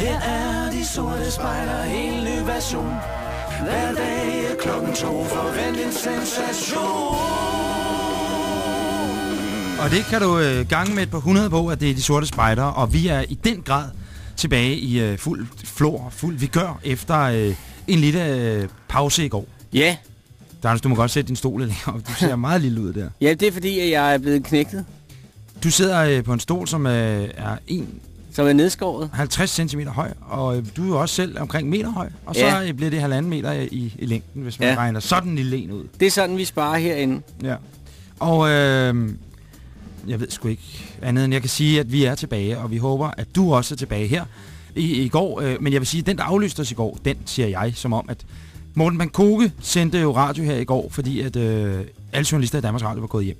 Her er de sorte spejler, en ny version. Hver dag er klokken to, forvent en sensation. Og det kan du øh, gange med et par hundrede på, at det er de sorte spejder, og vi er i den grad tilbage i øh, fuld flor, fuld vigør, efter øh, en lille øh, pause i går. Ja. Daniels, du må godt sætte din stol lidt længere. Du ser meget lille ud der. Ja, det er fordi, at jeg er blevet knækket. Du sidder øh, på en stol, som øh, er 1, Som er nedskåret. 50 cm høj, og øh, du er også selv omkring meter høj. Og så Ja. bliver det halvanden meter i, i længden, hvis man Ja. regner sådan en lille en ud. Det er sådan, vi sparer herinde. Ja. Og øh, jeg ved sgu ikke andet end jeg kan sige, at vi er tilbage, og vi håber, at du også er tilbage her i, i går. Øh, men jeg vil sige, at den, der aflyste os i går, den siger jeg som om, at Morten Bankoke sendte jo radio her i går, fordi at øh, alle journalister i Danmarks Radio var gået hjem.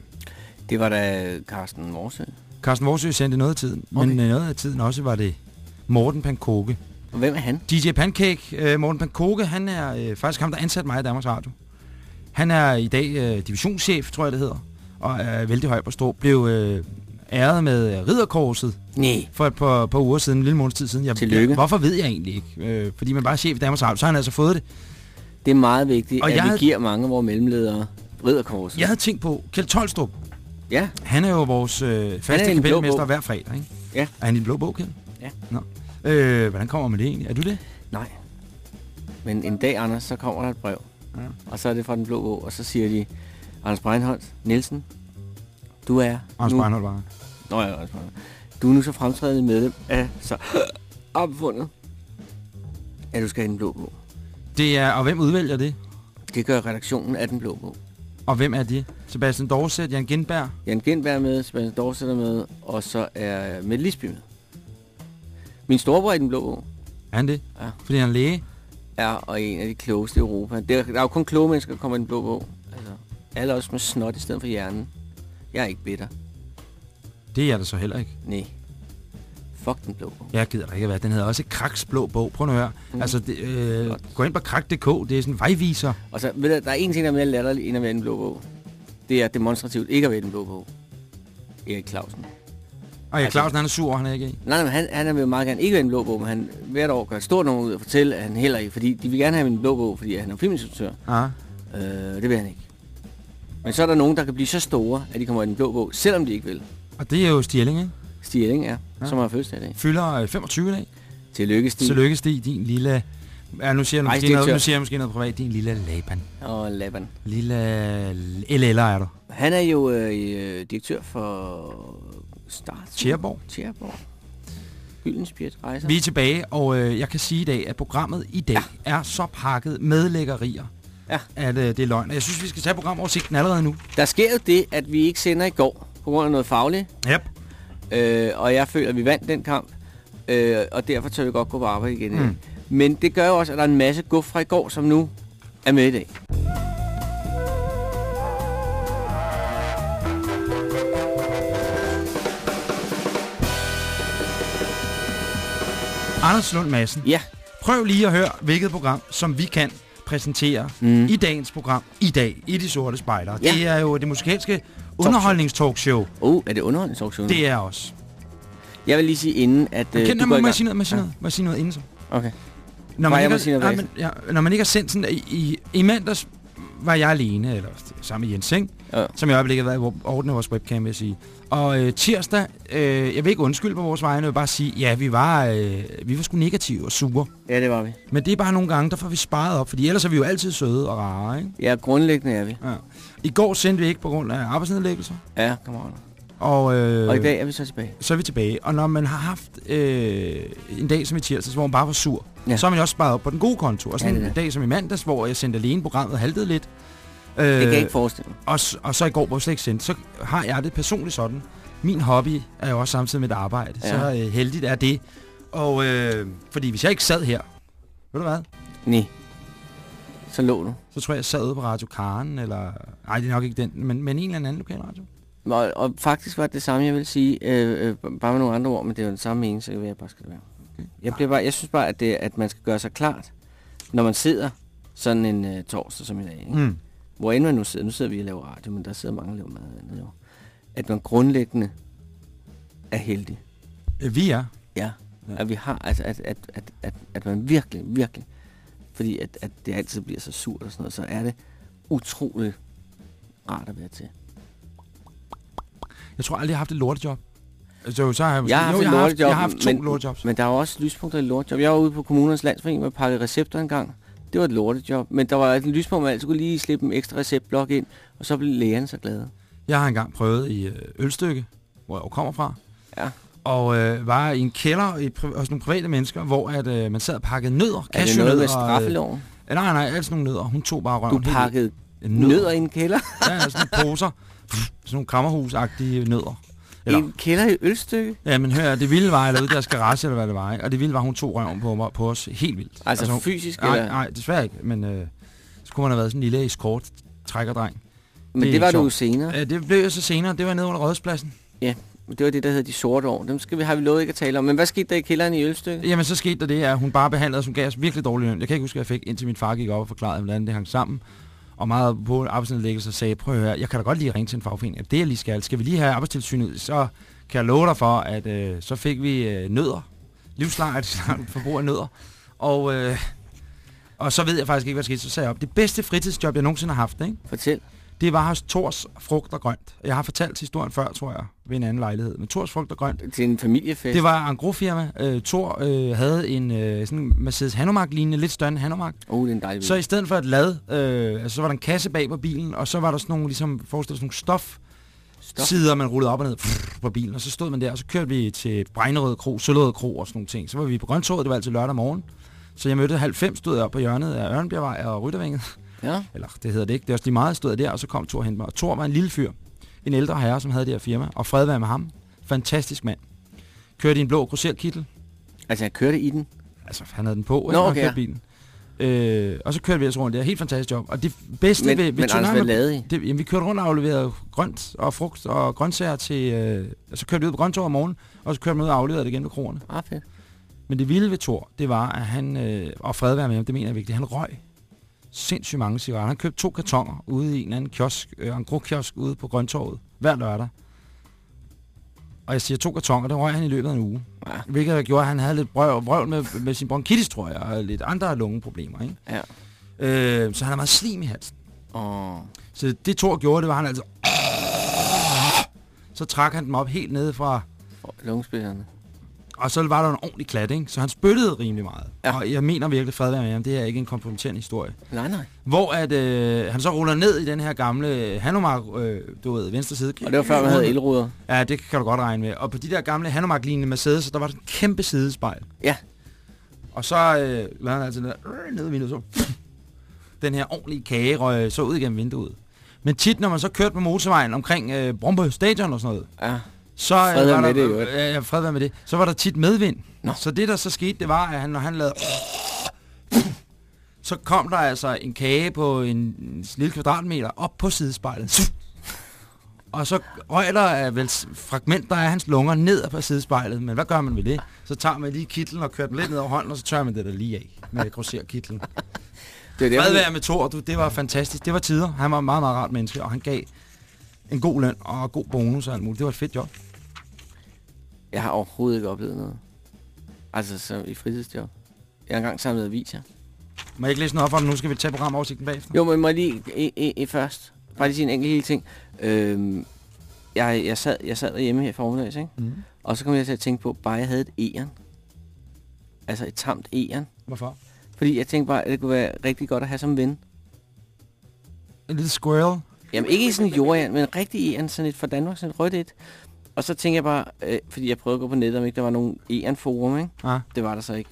Det var da Carsten Morsø. Carsten Vorsø sendte noget af tiden, okay. Men øh, noget af tiden også var det Morten Pankoke. Og hvem er han? DJ Pancake, øh, Morten Pankoke, han er øh, faktisk ham, der ansat mig i Danmarks Radio. Han er i dag øh, divisionschef, tror jeg det hedder, og er vældig høj på strå. Blev øh, æret med ridderkorset Nej. for et par, par uger siden, en lille måneds tid siden. Jeg, Tillykke. Jeg, hvorfor ved jeg egentlig ikke? Øh, fordi man bare er chef i Danmarks Radio, så har han altså fået det. Det er meget vigtigt, Og at jeg vi havde- giver mange af vores mellemledere ridderkorset. Jeg havde tænkt på, Kjeld Tolstrup, Ja. han er jo vores øh, faste kapelmester hver fredag, ikke? Ja. Er han i den blå bog, Kjeld? Ja. Nå. Øh, hvordan kommer man det egentlig? Er du det? Nej. Men en dag, Anders, så kommer der et brev. Ja. Og så er det fra den blå bog, og så siger de, Anders Breinholt Nielsen, du er Anders nu... Breinholt bare. Nå ja, Anders Breinholt. Du er nu så fremtrædende medlem af så opfundet, at du skal i den blå bog. Det er, og hvem udvælger det? Det gør redaktionen af den blå bog. Og hvem er de? Sebastian Dorset, Jan Gindberg? Jan Gindberg er med, Sebastian Dorset er med, og så er Mette Lisby med. Min storebror i den blå bog Er han det? Ja. Fordi han er læge? er og en af de klogeste i Europa. Det er, der er jo kun kloge mennesker, der kommer i den blå bog. Altså, alle også med snot i stedet for hjernen. Jeg er ikke bitter. Det er jeg da så heller ikke. Nej. Fuck den blå bog. Jeg gider da ikke at være. Den hedder også Kraks Blå Bog. Prøv nu at høre. Mm. Altså, det, øh, Godt. gå ind på krak.dk. Det er sådan en vejviser. Og så, ved du, der er en ting, der er mere latterlig end at være i den blå bog. Det er demonstrativt ikke at være den blå bog. Erik Clausen. Og ja, Altså- Clausen, han er sur, han er ikke i. Nej, men han, han vil jo meget gerne ikke være i den blå bog, men han hvert år gør et stort nummer ud og fortælle, at han heller ikke, fordi de vil gerne have en blå bog, fordi han er filminstruktør. Ja. Øh, det vil han ikke. Men så er der nogen, der kan blive så store, at de kommer i den blå bog, selvom de ikke vil. Og det er jo Stig Elling, ikke? Er, Ja. Ja. som har fødselsdag i dag. Fylder øh, 25 i dag. Tillykke, Stig. Tillykke, Stig, din lille... Ja, nu siger, jeg måske noget, nu siger jeg måske noget privat. Din lille Laban. Og Laban. Lille LL'er er du. Han er jo øh, direktør for Start. Tjæreborg. Tjæreborg. Gyldenspjæt rejser. Vi er tilbage, og øh, jeg kan sige i dag, at programmet i dag ja. er så pakket med lækkerier, Ja. at øh, det er løgn. Og jeg synes, vi skal tage programoversigten allerede nu. Der sker jo det, at vi ikke sender i går, på grund af noget fagligt. Yep. Øh, og jeg føler, at vi vandt den kamp. Øh, og derfor tør vi godt gå på arbejde igen. Mm. Men det gør jo også, at der er en masse guf fra i går, som nu er med i dag. Anders Lund Madsen, Ja. prøv lige at høre, hvilket program, som vi kan præsentere Mm. i dagens program, i dag, i De Sorte Spejder. Ja. Det er jo det musikalske underholdningstalkshow. Oh, er det underholdningsauktion? Det er også. Jeg vil lige sige inden, at øh, Kend, du må, jeg sige noget, må jeg sige noget, må jeg sige noget inden så? Okay. Når jeg ikke sige noget ja, når man ikke har sendt sådan, i, i, mandags var jeg alene, eller sammen med Jens, ikke? Ja. som i øjeblikket har været af vores webcam, vil jeg sige. Og øh, tirsdag, øh, jeg vil ikke undskylde på vores vegne, jeg vil bare sige, ja, vi var, øh, vi var sgu negative og sure. Ja, det var vi. Men det er bare nogle gange, der får vi sparet op, fordi ellers er vi jo altid søde og rare, ikke? Ja, grundlæggende er vi. Ja. I går sendte vi ikke på grund af arbejdsnedlæggelser, Ja, kammerater. og, øh, Og i dag er vi så tilbage. så er vi tilbage. Og når man har haft øh, en dag som i tirsdags, hvor man bare var sur, ja. Så har man også sparet op på den gode konto. Og sådan Ja, en dag som i mandags, hvor jeg sendte alene programmet haltede lidt. Øh, Det kan jeg ikke forestille mig. og, og så i går, hvor jeg slet ikke sendte, så har jeg det personligt sådan. Min hobby er jo også samtidig med et arbejde. Ja. Så øh, heldigt er det. Og øh, fordi hvis jeg ikke sad her, ved du hvad? Nej. Så lå du. Så tror jeg, jeg sad ude på Radio Karen, eller... Nej, det er nok ikke den, men, men en eller anden lokal radio. Og, og faktisk var det det samme, jeg vil sige, øh, øh, bare med nogle andre ord, men det er jo den samme mening, så jeg bare skal det være. Jeg, bliver bare, jeg synes bare, at, det, at man skal gøre sig klart, når man sidder sådan en øh, torsdag som i dag, ikke? Mm. hvor end man nu sidder, nu sidder vi og laver radio, men der sidder mange og laver mad andet jo, at man grundlæggende er heldig. Øh, Vi er. Ja. Ja. At vi har, altså, at, at, at, at, at man virkelig, virkelig, fordi at, at det altid bliver så surt og sådan noget, så er det utroligt rart at være til. Jeg tror aldrig, jeg har haft et lortejob. Altså, så har jeg, Jeg har haft jo, jeg har haft, lortejob, jeg har haft to men- lortejobs. Men der er jo også lyspunkter i lortjob. Jeg var ude på kommunernes landsforening og pakke recepter en gang. Det var et lortejob, men der var et lyspunkt, man altid kunne lige slippe en ekstra receptblok ind, og så blev lægerne så glade. Jeg har engang prøvet i øh, Ølstykke, hvor jeg jo kommer fra, Ja. Og øh, var i en kælder i, hos nogle private mennesker, hvor at, øh, man sad og pakkede nødder, Er det noget med og, straffeloven? Øh, nej, nej, alt sådan nogle nødder. Hun tog bare røven. Du pakkede i- nødder i en kælder? Ja, sådan nogle poser. sådan nogle krammerhusagtige nødder. Eller, en kælder i ølstykke? ja, men hør, det vilde var, eller ude i deres garage, eller hvad det var, ikke? og det vilde var, hun tog røven på, mig- på os helt vildt. Altså, hun- fysisk? Nej, eller? nej, desværre ikke, men øh, så kunne man have været sådan en lille eskort trækkerdreng. Men det det, var ikke du sjovt. senere. Ja, det blev jeg så senere, det var nede under Rådspladsen. Det var det, der hedder de sorte år. Dem skal vi, har vi lovet ikke at tale om. Men hvad skete der i kælderen i ølstykke? Jamen, så skete der det, at hun bare behandlede os, hun gav os virkelig dårlig løn. Jeg kan ikke huske, hvad jeg fik, indtil min far gik op og forklarede, hvordan det hang sammen. Og meget på arbejdsnedlæggelse sagde, prøv at høre, jeg kan da godt lige ringe til en fagforening. Det jeg lige skal, skal vi lige have arbejdstilsynet, så kan jeg love dig for, at øh, så fik vi øh, nødder. Livslangt forbrug af nødder. Og, øh, og så ved jeg faktisk ikke, hvad der skete. Så sagde jeg op, det bedste fritidsjob, jeg nogensinde har haft, ikke? Fortæl. Det var hos Tors Frugt og Grønt. Jeg har fortalt historien før, tror jeg, ved en anden lejlighed. Men Tors Frugt og Grønt, Til en familiefest. det var en grofirma. Øh, Thor øh, havde en øh, sådan Mercedes Hanomag-lignende, lidt større end Hanomag. Oh, det er en dejlig Så i stedet for et lad, øh, altså, så var der en kasse bag på bilen, og så var der sådan nogle, ligesom, forestil dig sådan nogle stof, Stop. sider, man rullede op og ned pff, på bilen, og så stod man der, og så kørte vi til Brejnerød Kro, Søllerød Kro og sådan nogle ting. Så var vi på Grøntoget, det var altid lørdag morgen. Så jeg mødte halv fem, stod jeg op på hjørnet af Ørnbjergvej og Ryttervinget. Ja. Eller det hedder det ikke, det er også lige meget, stod der, og så kom Thor og hentede mig. Og Thor var en lille fyr, en ældre herre, som havde det her firma, og fred være med ham. Fantastisk mand. Kørte i en blå grosserkittel, Altså, jeg kørte i den. altså han havde den på, Nå, han okay, kørte bilen. Øh, og så kørte vi altså rundt der. Helt fantastisk job. Og det bedste Men, ved, ved men Anders, hvad lavede I? det, jamen, vi kørte rundt og afleverede grønt og frugt og grøntsager til... Øh, og så kørte vi ud på grøntår om morgenen, og så kørte vi ud og afleverede det igen ved kroerne. Ah, fedt. Men det vilde ved Thor, det var, at han... Øh, og fred være med ham, det mener jeg vigtigt. Han røg sindssygt mange cigaretter. Han købte to kartoner ude i en anden kiosk, øh, en kiosk ude på Grøntorvet, hver lørdag. Og jeg siger to kartoner, det røg han i løbet af en uge. Ja. Hvilket gjorde, at han havde lidt brøv, vrøvl med, med sin bronkitis, tror jeg, og lidt andre lungeproblemer. Ikke? Ja. Øh, så han har meget slim i halsen. Åh. Så det Thor gjorde, det var han altså... Så trak han dem op helt nede fra... Lungespidserne. Og så var der en ordentlig klat, ikke? Så han spyttede rimelig meget. Ja. Og jeg mener virkelig fred med ham. Det er ikke en kompromitterende historie. Nej, nej. Hvor at, øh, han så ruller ned i den her gamle Hanomag, øh, du ved, venstre side. Og det var før, man havde elruder. Ja, det kan du godt regne med. Og på de der gamle Hanomag-lignende Mercedes, der var der en kæmpe sidespejl. Ja. Og så øh, lavede han altså der, øh, ned i vinduet, så den her ordentlige kage røg så ud igennem vinduet. Men tit, når man så kørte på motorvejen omkring øh, Brøndby Stadion og sådan noget, Ja. Så øh, Fred var med der, det, jo. ja, fred være med det. Så var der tit medvind. Nå. Så det, der så skete, det var, at han, når han lavede... Så kom der altså en kage på en, lille kvadratmeter op på sidespejlet. Og så røg der øh, vel fragmenter af hans lunger ned på sidespejlet. Men hvad gør man ved det? Så tager man lige kitlen og kører den lidt ned over hånden, og så tørrer man det der lige af med grosserkitlen. Det er der, være med Thor, du, det var fantastisk. Det var tider. Han var en meget, meget rart menneske, og han gav en god løn og god bonus og alt muligt. Det var et fedt job. Jeg har overhovedet ikke oplevet noget. Altså, så i fritidsjob. Jeg har engang samlet aviser. Må jeg ikke læse noget op for dem? Nu skal vi tage programoversigten bagefter. Jo, men må jeg lige i, i, i først. Bare lige sige en enkelt lille ting. Øhm, jeg, jeg, sad, jeg sad derhjemme her i formiddags, ikke? Mm. Og så kom jeg til at tænke på, bare jeg havde et egern. Altså et tamt egern. Hvorfor? Fordi jeg tænkte bare, at det kunne være rigtig godt at have som ven. En lille squirrel. Jamen ikke i sådan en jordegern, men en rigtig egern, sådan et fra Danmark, sådan et rødt et. Og så tænkte jeg bare, øh, fordi jeg prøvede at gå på nettet, om ikke der var nogen egernforum, ikke? Ah. Det var der så ikke.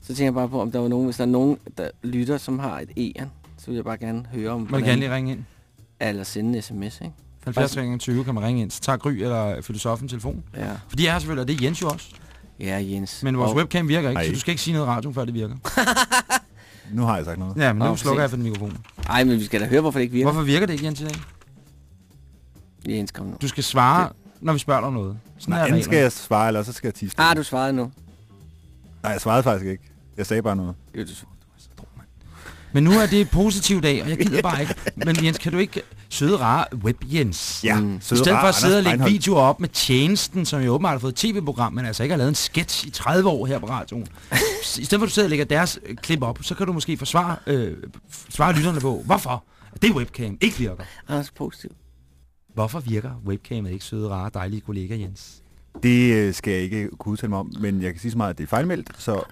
Så tænker jeg bare på, om der var nogen, hvis der er nogen, der lytter, som har et egern, så vil jeg bare gerne høre om, Må du gerne lige ringe ind? eller sende en sms, ikke? 70 20 kan man ringe ind. Så tager Gry eller filosofen telefon. Ja, For de er selvfølgelig, og det er Jens jo også. ja Jens. Men vores og, webcam virker ikke, Ej. så du skal ikke sige noget i radioen, før det virker. Nu har jeg sagt noget. Ja, men nu Nå, slukker jeg for den mikrofon. Ej, men vi skal da høre, hvorfor det ikke virker. Hvorfor virker det ikke, Jens, i dag? Jens, kom nu. Du skal svare, når vi spørger dig om noget. Sådan Nej, enten skal jeg svare, eller så skal jeg tisse. Ah, du svarede nu. Nej, jeg svarede faktisk ikke. Jeg sagde bare noget. Jo, du Men nu er det en positiv dag, og jeg gider bare ikke. Men Jens, kan du ikke søde, rare Web Jens. Ja, Mm. I stedet for at Anders sidde og lægge videoer op med tjenesten, som jo åbenbart har fået et tv-program, men altså ikke har lavet en sketch i 30 år her på radioen. I stedet for at du sidder og lægger deres øh, klip op, så kan du måske forsvare, øh, svare lytterne på, hvorfor det webcam ikke virker. Anders positiv. Hvorfor virker webcamet ikke, søde, rare, dejlige kollega Jens? Det øh, skal jeg ikke kunne udtale mig om, men jeg kan sige så meget, at det er fejlmeldt, så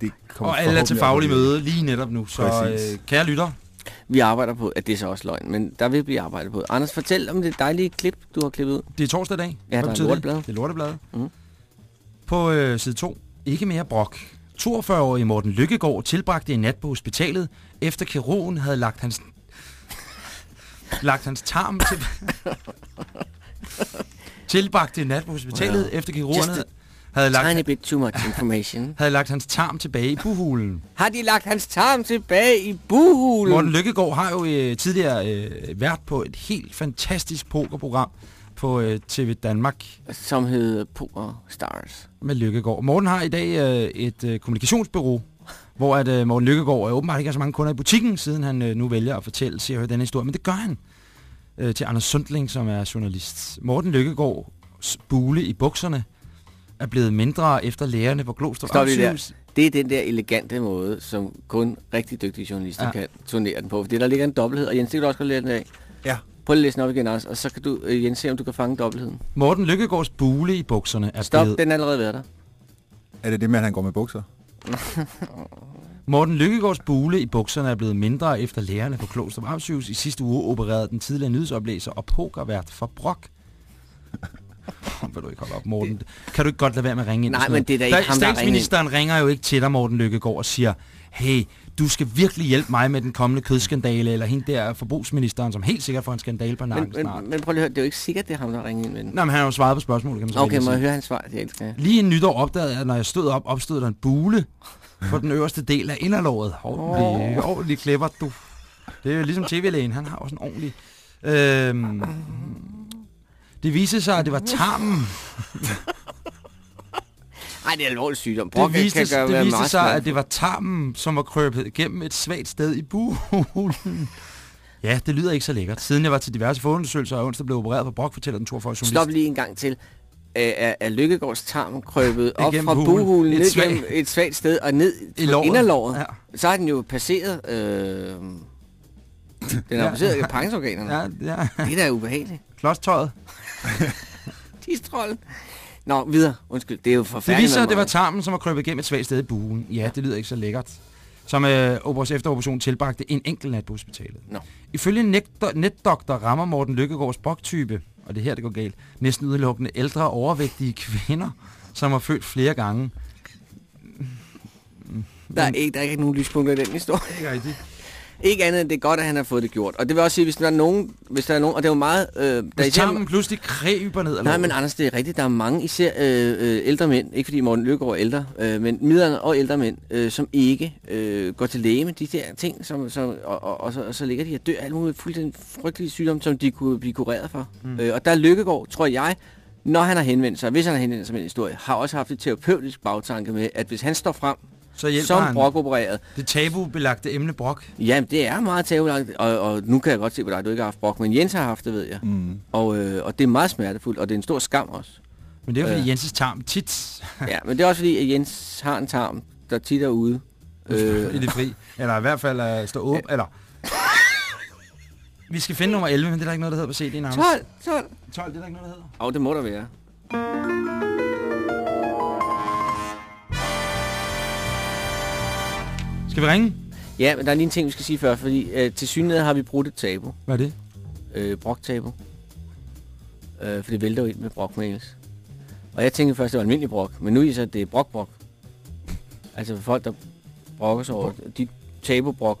det kommer Og alle er til faglig møde lige netop nu, så Præcis. øh, kære lytter, Vi arbejder på, at det er så også løgn, men der vil blive arbejdet på. Anders, fortæl om det dejlige klip, du har klippet ud. det er torsdag i dag. Ja, der er lorteblad. Det? er lorteblad. Mhm. På øh, side 2. Ikke mere brok. 42-årige Morten Lykkegaard tilbragte en nat på hospitalet, efter kirurgen havde lagt hans lagt hans tarm til... tilbragte en nat på hospitalet, Wow. efter a havde lagt, Tiny bit too much information. havde lagt hans tarm tilbage i buhulen. Har de lagt hans tarm tilbage i buhulen? Morten Lykkegaard har jo øh, tidligere øh, været på et helt fantastisk pokerprogram på øh, TV Danmark Som hed Poker Stars. med Lykkegaard. Morten har i dag øh, et øh, kommunikationsbureau, hvor at, øh, Morten Lykkegaard øh, åbenbart ikke har så mange kunder i butikken, siden han øh, nu vælger at fortælle se og høre denne historie. Men det gør han øh, til Anders Sundling, som er journalist. Morten Lykkegaards bule i bukserne er blevet mindre efter lærerne på Glostrup Stop lige der. Det er den der elegante måde, som kun rigtig dygtige journalister Ja. kan turnere den på. Fordi der ligger en dobbelthed, og Jens, det kan du også godt lære den af. Ja. Prøv lige at læse den op igen, Anders, og så kan du, øh, Jens, se om du kan fange dobbeltheden. Morten Lykkegaards bule i bukserne er Stop, blevet... den er allerede været der. Er det det med, at han går med bukser? Morten Lykkegaards bule i bukserne er blevet mindre efter lærerne på Klostrup Amtssygehus i sidste uge opererede den tidligere nyhedsoplæser og pokervært for Brok. Vil du ikke holde op, Morten? Kan du ikke godt lade være med at ringe ind? Nej, men det er da ikke ham, der ringer ind. Statsministeren ringer jo ikke til dig, Morten Lykkegaard, og siger, hey, du skal virkelig hjælpe mig med den kommende kødskandale, eller hende der forbrugsministeren, som helt sikkert får en skandale på nakken Men, snart. men, men prøv lige at høre, det er jo ikke sikkert, det er ham, der ringer ind med den. Nå, men han har jo svaret på spørgsmålet, kan man så Okay, må jeg høre hans svar? Det elsker jeg. Lige en nytår opdagede jeg, at når jeg stod op, opstod der en bule på den øverste del af inderlåret. Ordentlig, oh. ordentlig klipper, du. Det er jo ligesom tv-lægen, han har også en ordentlig... Øhm, det viste sig, at det var tarmen. Nej, det er alvorlig sygdom. Det Brok viste, kan gøre det viste sig, at det var tarmen, som var krøbet gennem et svagt sted i buhulen. Ja, det lyder ikke så lækkert. Siden jeg var til diverse forundersøgelser og onsdag blev opereret på Brok, fortæller den 42 journalist. Stop lige en gang til. Er, er Lykkegaards tarm krøbet op Igennem fra hulen. buhulen, Et ned gennem et svagt sted og ned I låret. inderlåret? Ja. Så har den jo passeret... Øh, den har Ja. passeret ja. pangsorganerne. Ja. Ja. Det er da ubehageligt. Klodstøjet. Tistrollen. Nå, videre. Undskyld, det er jo Det forfærdeligt. viser sig, at det var tarmen, som var krøbet gennem et svagt sted i buen. Ja, det lyder ikke så lækkert. Som øh, Operas efter operation tilbragte en enkelt nat på hospitalet. Nå. Ifølge netdok- netdoktor rammer Morten Lykkegaards broktype, og det er her, det går galt, næsten udelukkende ældre overvægtige kvinder, som har født flere gange. Der er, ikke, der er ikke nogen lyspunkter i den historie. Ikke rigtigt. Ikke andet end det er godt, at han har fået det gjort. Og det vil også sige, hvis der er nogen... Hvis der er nogen og det er jo meget... Øh, der er Hvis især- tarmen pludselig kræber ned. Eller Nej, men Anders, det er rigtigt. Der er mange, især øh, øh, ældre mænd, ikke fordi Morten Løkkegaard er ældre, øh, men midlerne og ældre mænd, øh, som ikke øh, går til læge med de der ting, som, som, og, og, og, så, og så ligger de og dør alle mulige fuldstændig frygtelige sygdomme, som de kunne blive kureret for. Mm. Øh, og der er Løkkegaard, tror jeg, når han har henvendt sig, hvis han har henvendt sig med en historie, har også haft et terapeutisk bagtanke med, at hvis han står frem så hjælper som han brokopereret, det tabubelagte emne brok. jamen det er meget tabulagt, og, og nu kan jeg godt se på dig, at du ikke har haft brok, men Jens har haft det, ved jeg. Mm. Og, øh, og det er meget smertefuldt, og det er en stor skam også. Men det er jo fordi Øh. Jenses tarm tit Ja, men det er også fordi, at Jens har en tarm, der tit er ude. i Øh, det fri. Eller i hvert fald uh, stå åben. Eller... Vi skal finde nummer 11, men det er der ikke noget, der hedder på CD'en. Anders. 12, 12. 12, det er der ikke noget, der hedder. Åh, oh, det må der være. Skal vi ringe? Ja, men der er lige en ting, vi skal sige før, fordi øh, til synligheden har vi brudt et tabu. Hvad er det? Øh, brok-tabu. Øh, for det vælter jo ind med brok-mails. Og jeg tænkte først, det var almindelig brok, men nu er det så, at det er brok-brok. Altså for folk, der brokker sig over de tabu-brok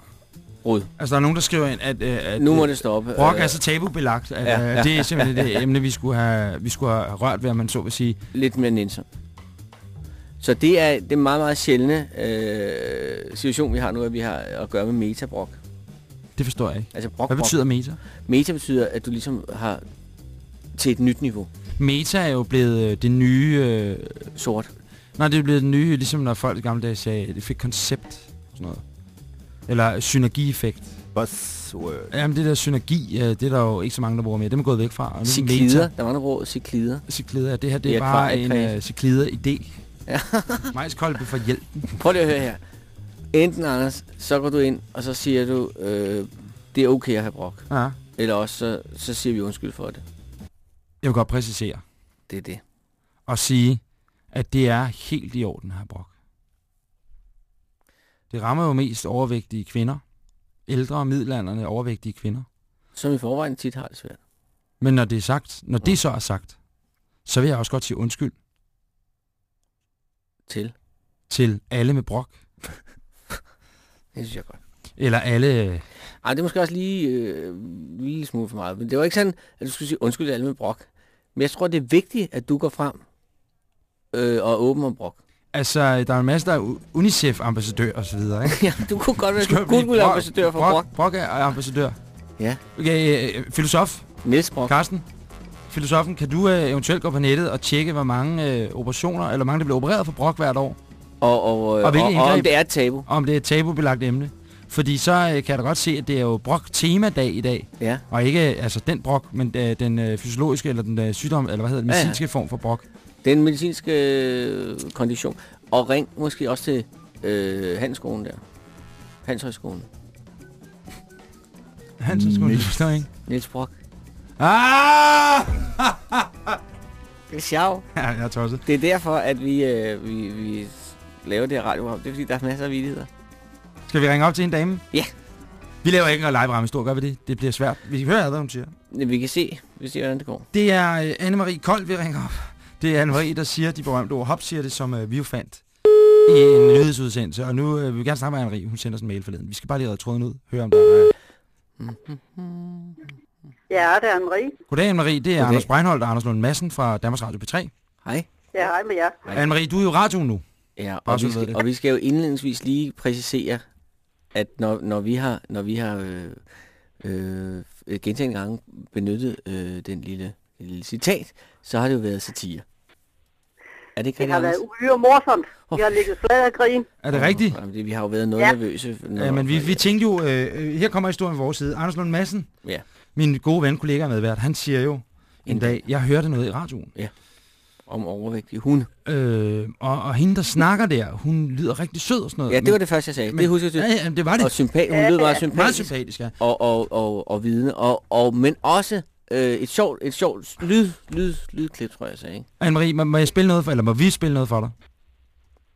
brud. Altså, der er nogen, der skriver ind, at... Uh, at Nu må øh, det stoppe. Brok Øh, er så tabubelagt, at Ja, ja, det er ja, simpelthen det emne, vi skulle have, vi skulle have rørt ved, om man så vil sige. lidt mere nænsomt. Så det er det er meget, meget sjældne øh, situation, vi har nu, at vi har at gøre med metabrok. Det forstår jeg ikke. Altså brok, Hvad betyder meta? Meta betyder, at du ligesom har til et nyt niveau. Meta er jo blevet øh, det nye... Øh, Sort. nej, det er blevet det nye, ligesom når folk i gamle dage sagde, at det fik koncept. Sådan noget. Eller synergieffekt. buzzword. Jamen, det der synergi, øh, det er der jo ikke så mange, der bruger mere. Dem er gået væk fra. Er det Ciklider. Der var noget råd. Ciklider. Ciklider. ja, Det her, det I er bare en uh, ciklider-idé. Ja. Majskolbe for hjælp. Prøv lige at høre her. Enten, Anders, så går du ind, og så siger du, øh, det er okay at have brok. Ja. Eller også, så, så siger vi undskyld for det. Jeg vil godt præcisere Det er det. og sige, at det er helt i orden her brok. Det rammer jo mest overvægtige kvinder. Ældre og middelalderne overvægtige kvinder. Som i forvejen tit har det svært. Men når det er sagt, når det så er sagt, så vil jeg også godt sige undskyld Til. til alle med brok. Det synes jeg godt. Eller alle... Ej, det er måske også lige øh, lille smule for meget. Men det var ikke sådan, at du skulle sige undskyld til alle med brok. Men jeg tror, det er vigtigt, at du går frem øh, og er åben om brok. Altså, der er en masse, der er UNICEF-ambassadør og så videre, ikke? ja, du kunne godt være Skal du jeg blive kunne Brock- ambassadør for Brock- brok. Brock er ambassadør. Ja, Okay, øh, filosof, Niels Brok. Carsten. Filosofen, kan du øh, eventuelt gå på nettet og tjekke, hvor mange øh, operationer, eller hvor mange der bliver opereret for brok hvert år? Og, og, og, Og og, hvilke og om indgreb? det er et tabu. Om det er et tabubelagt emne. Fordi så øh, kan jeg da godt se, at det er jo brok-temadag i dag. Ja. Og ikke øh, altså den brok, men øh, den øh, fysiologiske, eller den øh, sygdom, eller hvad hedder det, Ja, ja. medicinske form for brok. Den medicinske øh, kondition. Og ring måske også til øh, Handskolen der. Hanshøjskolen. Han så skulle Niels. forstå, ikke? Niels Brok. Ah! Det er sjovt. Ja, jeg er tosset. Det er derfor, at vi, øh, vi, vi laver det her radioprogram. Det er fordi, der er masser af vidigheder. Skal vi ringe op til en dame? Ja. Vi laver ikke en live ramme stor, gør vi det? Det bliver svært. Vi hører, hvad hun siger. Vi kan se, vi ser, hvordan det går. Det er øh, Anne-Marie Kold, vi ringer op. Det er Anne-Marie, der siger de berømte ord. Hop siger det, som øh, vi jo fandt i en nyhedsudsendelse. Og nu øh, vil vi gerne snakke med Anne-Marie. Hun sender os en mail forleden. Vi skal bare lige redde tråden ud. Høre om der er... Ja, det er Anne-Marie. Goddag, Anne-Marie. Det er Goddag. Anders Breinholt og Anders Lund Madsen fra Danmarks Radio P3. Hej. Ja, hej med jer. Anne-Marie, du er jo radioen nu. Ja, og vi, skal, og vi skal jo indledningsvis lige præcisere, at når, når vi har, når vi har øh, øh, gentagende gange benyttet øh, den lille, lille citat, så har det jo været satire. Er det ikke Det har været uhyre morsomt. Vi har ligget flad af grin. Er det rigtigt? Jamen, det, vi har jo været noget Ja. nervøse. Når, Ja, men vi, vi tænkte jo, øh, øh, her kommer historien fra vores side. Anders Lund Madsen, Ja. Min gode ven, kollega og medvært, han siger jo en En dag, jeg hørte noget i radioen. Om overvægtige hunde. Øh, og, og hende, der snakker der, hun lyder rigtig sød og sådan noget. Ja, det var det første, jeg sagde. men, det husker jeg Ja, ja, det var det. Og sympat, hun lød meget Meget sympatisk. sympatisk, ja. Og, og, og, og vidne. Og, og, men også øh, et sjovt, et sjovt lyd, lyd, lydklip, tror jeg, jeg sagde. Ikke? Anne-Marie, må, må jeg spille noget for, eller må vi spille noget for dig?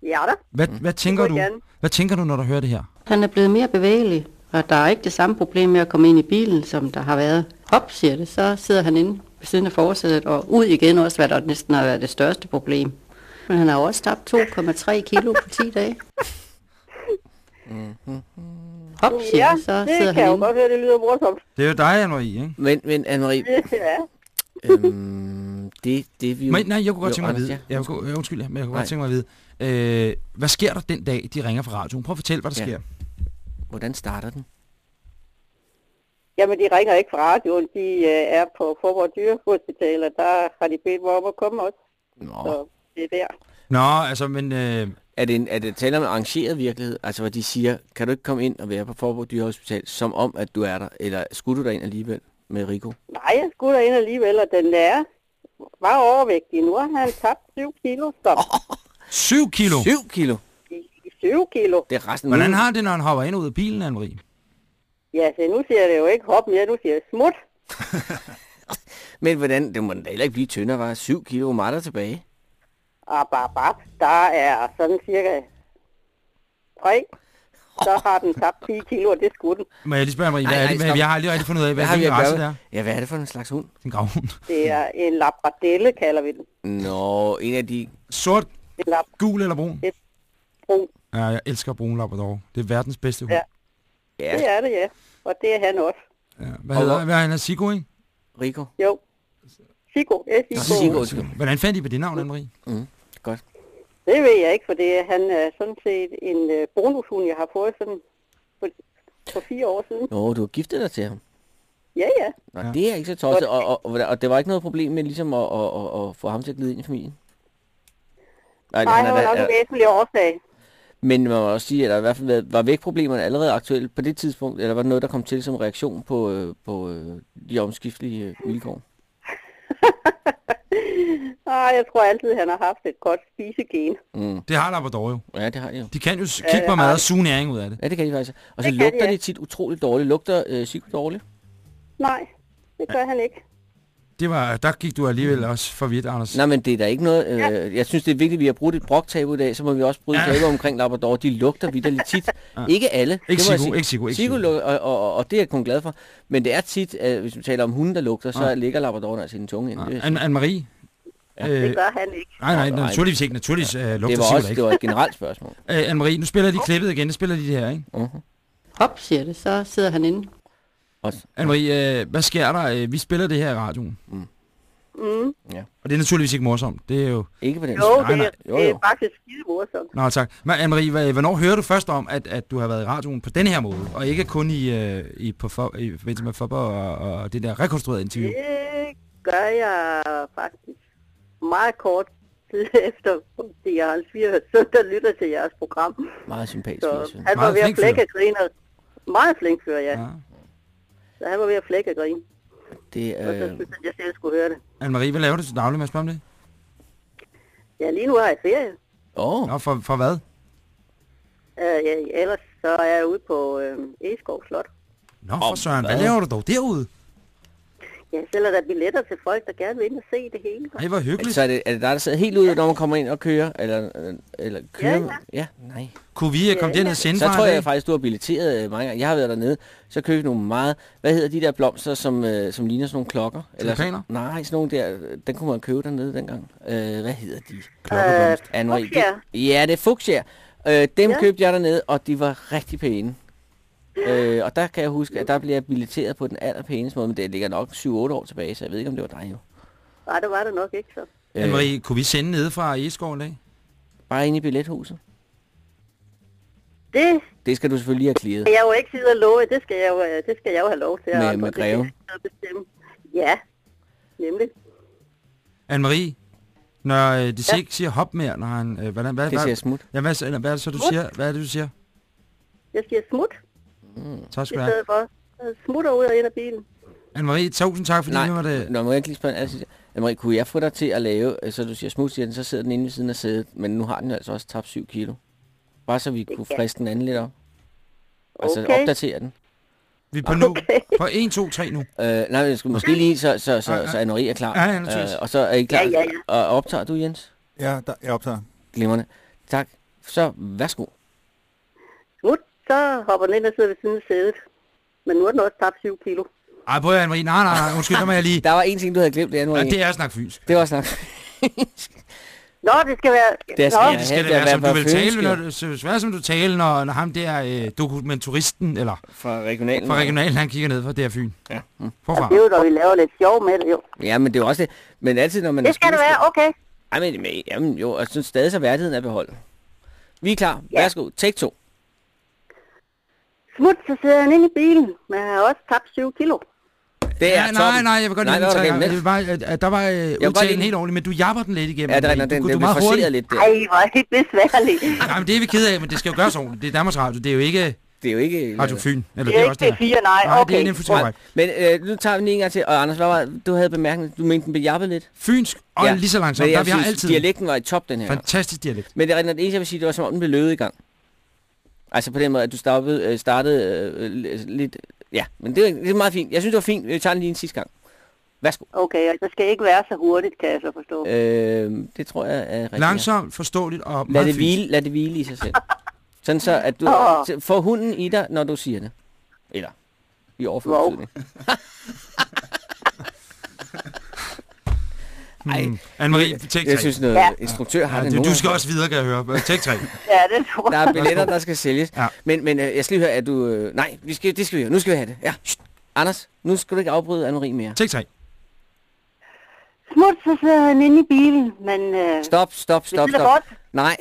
Ja da, Hvad, hvad, tænker du, hvad tænker du, når du hører det her? Han er blevet mere bevægelig, og der er ikke det samme problem med at komme ind i bilen, som der har været. Hop, siger det, så sidder han inde ved siden af forsædet og ud igen også, hvad der næsten har været det største problem. Men han har jo også tabt 2,3 kilo på 10 dage. Hop, siger Ja, det, så det sidder kan jeg han jo inde. godt høre, det lyder morsomt. Det er jo dig, Anne-Marie, ikke? Men, men Anne-Marie, Ja, øhm, det, det vi jo... Men, nej, jeg kunne godt Jo, tænke mig at vide. ja. Jeg kunne, jeg, undskyld, men jeg kunne Nej. godt tænke mig at vide. Øh, hvad sker der den dag, de ringer fra radioen? Prøv at fortælle, hvad der Ja. sker. Hvordan starter den? Jamen, de ringer ikke fra radioen. De øh, er på Forborg Dyrehospital, og der har de bedt mig om at komme også. Nå. Så det er der. Nå, altså, men... Øh, Er det, en, er det tale om en arrangeret virkelighed? Altså, hvor de siger, kan du ikke komme ind og være på Forborg Dyrehospital, som om, at du er der? Eller skulle du derind alligevel med Rico? Nej, jeg skulle derind alligevel, og den er var overvægtig. Nu har han tabt 7 kilo, så 7 kilo. 7 kilo! 7 kilo. Det er resten Hvordan har det, når han hopper ind og ud af bilen, Anne-Marie? Ja, så nu siger det jo ikke hop mere, nu siger det smut. Men hvordan, det må da heller ikke blive tyndere, var 7 kilo, meget er der tilbage? Og bap, bap, der er sådan cirka 3. Så har den tabt 10 kilo, og det skulle den. Må jeg lige spørge, Anne-Marie, hvad Nej, er det? nej, Hvad, stop. jeg har aldrig rigtig fundet ud af, hvad, vi hvilken at race gøre det med? er. Ja, hvad er det for en slags hund? En gravhund. Det er en labradelle, kalder vi den. Nå, en af de... Sort, En lab gul eller brun? brun. Ja, jeg elsker brun labrador. Det er verdens bedste hund. Ja. Ja, Det er det, ja. Og det er han også. Ja. Hvad Og hedder hvad er han? Er Sigo, ikke? Rico. Jo. Sigo, S-I-G-O. Sigo. Hvordan fandt I på det navn, Anne-Marie? Mm, godt. Det ved jeg ikke, for det er han er sådan set en uh, bonushund, jeg har fået sådan for, for fire år siden. Nå, du har giftet dig til ham. Ja, ja. Nå, Ja. det er ikke så tosset. Og, og, og, og, det var ikke noget problem med ligesom at, at, at, at få ham til at glide ind i familien? Nej, Nej, han han er, var nok en væsentlig årsag. Men man må også sige, at der i hvert fald var- vægtproblemerne allerede aktuelle på det tidspunkt, eller var det noget, der kom til som reaktion på, øh, på øh, de omskiftelige øh, vilkår? Ah, jeg tror altid, han har haft et godt spisegen. Mm. Det har Labrador jo. Ja, det har de jo. De kan jo Ja, kigge det på mad og suge næring ud af det. Ja, det kan de faktisk. Og så Det kan de, lugter ja. de tit utroligt dårligt. Lugter øh, Sigurd dårligt? Nej, det gør han ikke. Det var, der gik du alligevel også for vidt, Anders. Nej, men det er da ikke noget... Øh, jeg synes, det er vigtigt, at vi har brugt et broktabu i dag, så må vi også bryde Ja. ja. tabu omkring Labrador. De lugter vidderligt tit. Ja. Ikke alle. Ikke det sige. ikke Sigurd. lugter, og, og, og, det er jeg kun glad for. Men det er tit, øh, hvis vi taler om hunde, der lugter, så Ja. ligger Labradoren altså i den tunge ende. Det, sige. Anne-Marie? Ja. Øh, Det gør han ikke. nej, nej, naturligvis ikke. Naturligvis øh, lugter det var også det ikke. var et generelt spørgsmål. Øh, Anne-Marie, nu spiller de klippet igen. Det spiller de det her, ikke? Uh-huh. Hop, siger det, så sidder han inde. Også. Anne-Marie, øh, hvad sker der? Øh, vi spiller det her i radioen. Mm. Og det er naturligvis ikke morsomt. Det er jo... Ikke på den Jo. Nej, det, nej. er, Jo, det er jo. faktisk skide morsomt. Nå, tak. Men Anne-Marie, hvornår hører du først om, at, at du har været i radioen på den her måde? Og ikke kun i, øh, i, på for, i forbindelse med Fopper og, og det der rekonstruerede interview? Det gør jeg faktisk meget kort tid efter, fordi jeg har en svigersøn, der lytter til jeres program. Meget sympatisk. Så han var Meget ved at flække grine. Meget flink fyr, ja. Ja. Så han var ved at flække grine. Det, Og så øh, synes jeg, at jeg selv skulle høre det. Anne-Marie, hvad laver du til daglig med at spørge om det? Ja, lige nu har jeg ferie. åh, Nå, for, for hvad? Uh, ja, ellers så er jeg ude på øh, Egeskov Slot. Nå, for søren, hvad hvad? laver du dog derude? Jeg sælger der billetter til folk, der gerne vil ind og se det hele. Ej, hvor hyggeligt. så er det, er det dig, der sidder helt ude, når man kommer ind og kører? Eller, øh, eller kører? Ja, ja. ja. nej. Kunne vi øh, komme Ja, ja. og sende Så tror jeg dag? faktisk, du har billeteret øh, mange gange. Jeg har været dernede, så købte nogle meget... Hvad hedder de der blomster, som, øh, som ligner sådan nogle klokker? Tulipaner? nej, sådan nogle der... øh, Den kunne man købe dernede dengang. Øh, hvad hedder de? Klokkeblomst. Anne-Marie, fuchsia. det- Ja, det er fuchsia. Øh, dem Ja. købte jeg dernede, og de var rigtig pæne. Øh, og der kan jeg huske, at der blev jeg billeteret på den allerpæneste måde, men det ligger nok 7-8 år tilbage, så jeg ved ikke, om det var dig jo. Nej, det var det nok ikke så. Øh, Anne-Marie, kunne vi sende nede fra Egeskov en dag? bare ind i billethuset. Det Det skal du selvfølgelig have skal jeg jo ikke sidde og love. Det skal jeg jo, øh, det skal jeg jo have lov til. Med- Andre. med Greve? Ja, nemlig. Anne-Marie, når øh, de ikke siger hop mere, når han... Øh, hvordan, hvad, Det hvad, siger smut. ja, hvad, hvad, hvad er det så, du siger? Hvad er det, du siger? Jeg siger smut Tak i skal du have. stedet for. Jeg smutter ud og ind af bilen. Anne-Marie, tusind tak, fordi Nej, vi var det... Nå, må jeg ikke lige spørge anden Anne-Marie, kunne jeg få dig til at lave, øh, så du siger smut, siger den, så sidder den inde ved siden af sædet, men nu har den jo altså også tabt 7 kilo. Bare så vi kunne friske den anden lidt op. Altså Okay. opdatere den. Vi er på nu. Okay. På 1, 2, 3 nu. Øh, nej, men jeg skulle måske lige, så, så, så, så Anne-Marie er klar. Ja, ja, øh, og så er I klar. Ja, ja, ja. Og optager du, Jens? Ja, der, jeg optager. Glimrende. Tak. Så værsgo. Smut, så hopper den ind og sidder ved siden af sædet. Men nu har den også tabt 7 kilo. Ej, prøv at Anne-Marie. Nej, nej, nej. Undskyld, der må jeg lige... Der var en ting, du havde glemt, det er Ja, det er at snakke fynsk. Det var snak. Nå, det skal være... Det skal Nå. Det skal det være, som du vil tale, når du, så svært som du taler, når, når ham der øh, dokumenturisten, eller Fra regionalen. fra regionalen, han kigger ned fra det her Fyn. Ja. Mm. Forfra. det er jo, når vi laver lidt sjov med det, jo. Ja, men det er jo også det. Men altid, når man Det skal det være, okay. Ej, men, men jamen, jo, jeg synes stadig, så værdigheden er beholdt. Vi er klar. Ja. Værsgo. Take to. Smut, så sidder han inde i bilen, men har også tabt 7 kilo. Det er Ja, nej, nej, jeg vil godt Nej, lide der var den der. Jeg vil bare, der var øh, udtalen helt ordentligt, men du japper den lidt igennem. Ja, det er. Den, du, den du, er meget forceret hurtig. lidt der. Ej, hvor er det besværligt. Nej, men det er vi ked af, men det skal jo gøres ordentligt. Det er Danmarks Radio, det er jo ikke Det er jo ikke... Radio Fyn. Eller Det det er er også ikke det her. P4, nej, Nej, det er okay. en fuldstændig korrekt. Men øh, nu tager vi den en gang til. Og Anders, hvad var, du havde bemærket, du mente den blev jappet lidt. Fynsk og Ja. lige så langsomt. Men Der jeg vi har altid Dialekten var i top, den her. fantastisk dialekt. Men det er det eneste, jeg vil sige, det var som om, den blev løbet i gang. Altså på den måde, at du stoppede, øh, startede øh, lidt... Ja, men det er, det er meget fint. Jeg synes, det var fint. Vi tager den lige en sidste gang. Værsgo. Okay, og det skal ikke være så hurtigt, kan jeg så forstå. Øh, det tror jeg er rigtigt. Langsomt, forståeligt og Lad meget det, hvile, lad det hvile i sig selv. Sådan så, at du så får hunden i dig, når du siger det. Eller, i overført Wow. betydning. Ej, Mm. Anne-Marie, take jeg 3. synes, noget Ja. instruktør har Ja, det du, skal også videre, kan jeg høre. Take 3. Ja, det tror Der jeg. er billetter, der skal sælges. Ja. Men, men øh, jeg skal lige høre, at du... Øh, nej, vi skal, det skal vi høre. Nu skal vi have det. Ja. Anders, nu skal du ikke afbryde Anne-Marie mere. Take 3. Smut, så sidder han inde i bilen, men... Øh, Stop, stop, stop, stop. godt. Nej,